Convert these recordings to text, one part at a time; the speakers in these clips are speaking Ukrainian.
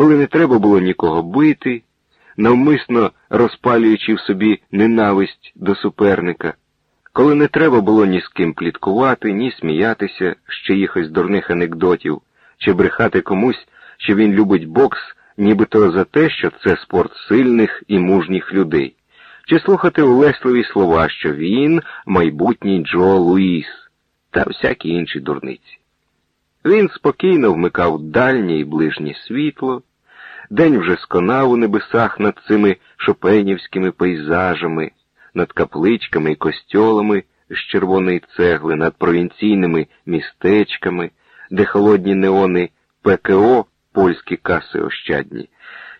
коли не треба було нікого бити, навмисно розпалюючи в собі ненависть до суперника, коли не треба було ні з ким пліткувати, ні сміятися з чиїхось дурних анекдотів, чи брехати комусь, що він любить бокс, нібито за те, що це спорт сильних і мужніх людей, чи слухати улесливі слова, що він майбутній Джо Луїс та всякі інші дурниці. Він спокійно вмикав дальнє і ближнє світло, день вже сконав у небесах над цими шопенівськими пейзажами, над капличками і костьолами з червоної цегли, над провінційними містечками, де холодні неони ПКО, польські каси ощадні,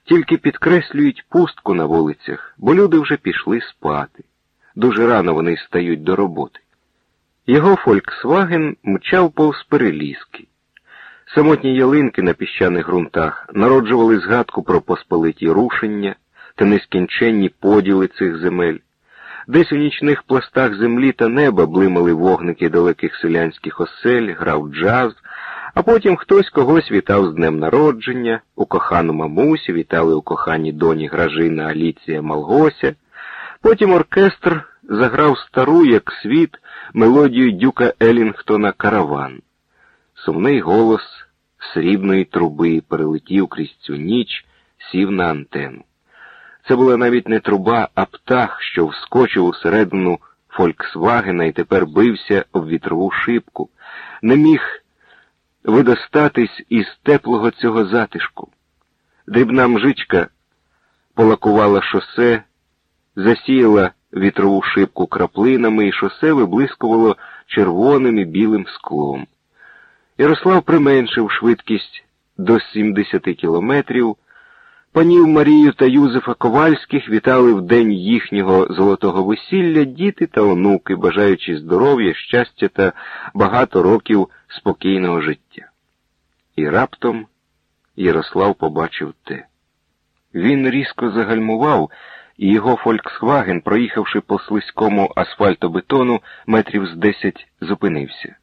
тільки підкреслюють пустку на вулицях, бо люди вже пішли спати. Дуже рано вони стають до роботи. Його Фольксваген мчав повз перелізки. Самотні ялинки на піщаних ґрунтах народжували згадку про посполиті рушення та нескінченні поділи цих земель. Десь у нічних пластах землі та неба блимали вогники далеких селянських осель, грав джаз, а потім хтось когось вітав з днем народження, у кохану мамусі вітали у коханій доні Гражина Аліція Малгося. Потім оркестр заграв стару, як світ, мелодію дюка Елінгтона Караван. Сумний голос срібної труби перелетів крізь цю ніч, сів на антену. Це була навіть не труба, а птах, що вскочив усередину Фольксвагена і тепер бився об вітрову шибку, не міг видостатись із теплого цього затишку. Дрібна мжичка полакувала шосе, засіяла вітрову шибку краплинами, і шосе виблискувало червоним і білим склом. Ярослав применшив швидкість до 70 кілометрів. Панів Марію та Юзефа Ковальських вітали в день їхнього золотого весілля діти та онуки, бажаючи здоров'я, щастя та багато років спокійного життя. І раптом Ярослав побачив те. Він різко загальмував, і його Фольксваген, проїхавши по слизькому асфальтобетону, метрів з десять, зупинився.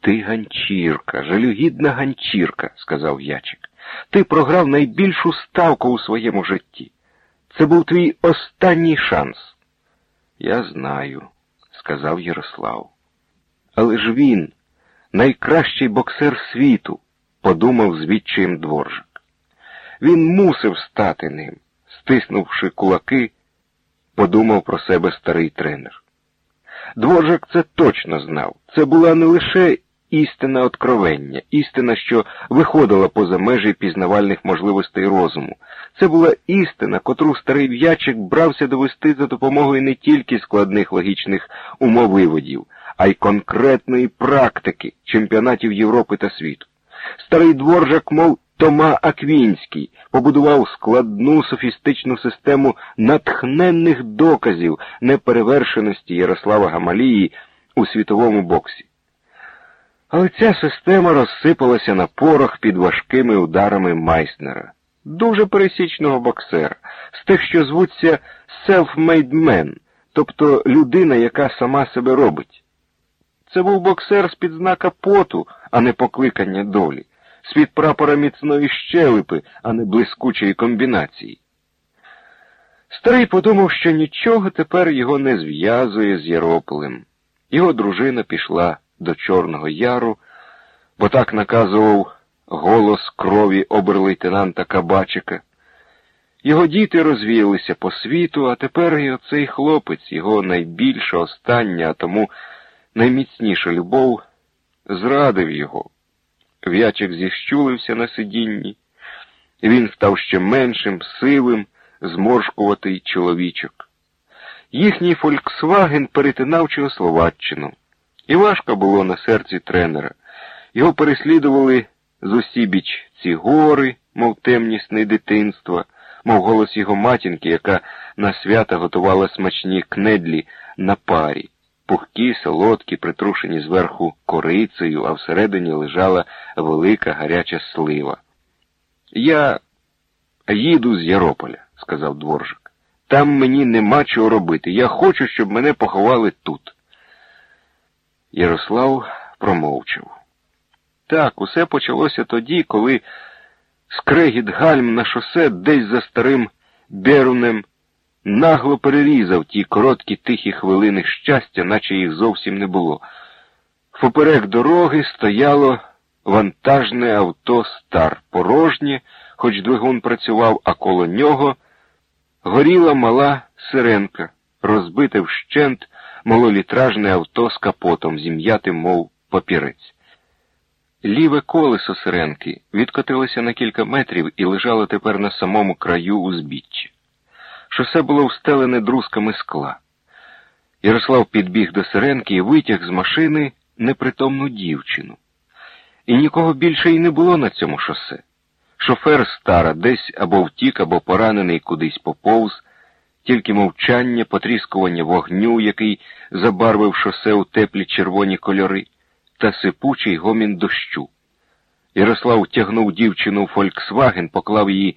Ти ганчірка, жалюгідна ганчірка, сказав ячик. Ти програв найбільшу ставку у своєму житті. Це був твій останній шанс. Я знаю, сказав Ярослав. Але ж він, найкращий боксер світу, подумав з відчаєм дворжик. Він мусив стати ним, стиснувши кулаки, подумав про себе старий тренер. Дворжик це точно знав. Це була не лише істина откровення, істина, що виходила поза межі пізнавальних можливостей розуму. Це була істина, котру старий в'ячик брався довести за допомогою не тільки складних логічних умовиводів, а й конкретної практики чемпіонатів Європи та світу. Старий дворжак, мов Тома Аквінський, побудував складну софістичну систему натхненних доказів неперевершеності Ярослава Гамалії у світовому боксі. Але ця система розсипалася на порох під важкими ударами Майснера, дуже пересічного боксера, з тих, що звуться self-made man, тобто людина, яка сама себе робить. Це був боксер з-під знака поту, а не покликання долі, з-під прапора міцної щелепи, а не блискучої комбінації. Старий подумав, що нічого тепер його не зв'язує з Єрополем. Його дружина пішла до Чорного Яру, бо так наказував голос крові оберлейтенанта Кабачика. Його діти розвіялися по світу, а тепер і оцей хлопець, його найбільша, остання, а тому найміцніша любов, зрадив його. В'ячик зіщулився на сидінні, він став ще меншим, сивим, зморшкуватий чоловічок. Їхній Фольксваген перетинав Чехословаччину. І важко було на серці тренера. Його переслідували з усібіч ці гори, мов темні сни дитинства, мов голос його матінки, яка на свята готувала смачні кнедлі на парі, пухкі, солодкі, притрушені зверху корицею, а всередині лежала велика гаряча слива. Я їду з Ярополя, сказав дворжик. Там мені нема чого робити. Я хочу, щоб мене поховали тут. Ярослав промовчав. Так, усе почалося тоді, коли Скрегіт гальм на шосе десь за старим Берунем нагло перерізав ті короткі тихі хвилини щастя, наче їх зовсім не було. Поперек дороги стояло вантажне авто стар, порожнє, хоч двигун працював, а коло нього горіла мала сиренка, розбите вщент малолітражне авто з капотом, зім'ятим, мов папірець. Ліве колесо сиренки відкотилося на кілька метрів і лежало тепер на самому краю узбіччя. Шосе було встелене друзками скла. Ярослав підбіг до сиренки і витяг з машини непритомну дівчину. І нікого більше й не було на цьому шосе. Шофер стара десь або втік, або поранений кудись поповз, тільки мовчання, потріскування вогню, який забарвив шосе у теплі червоні кольори, та сипучий гомін дощу. Ярослав тягнув дівчину у Фольксваген, поклав її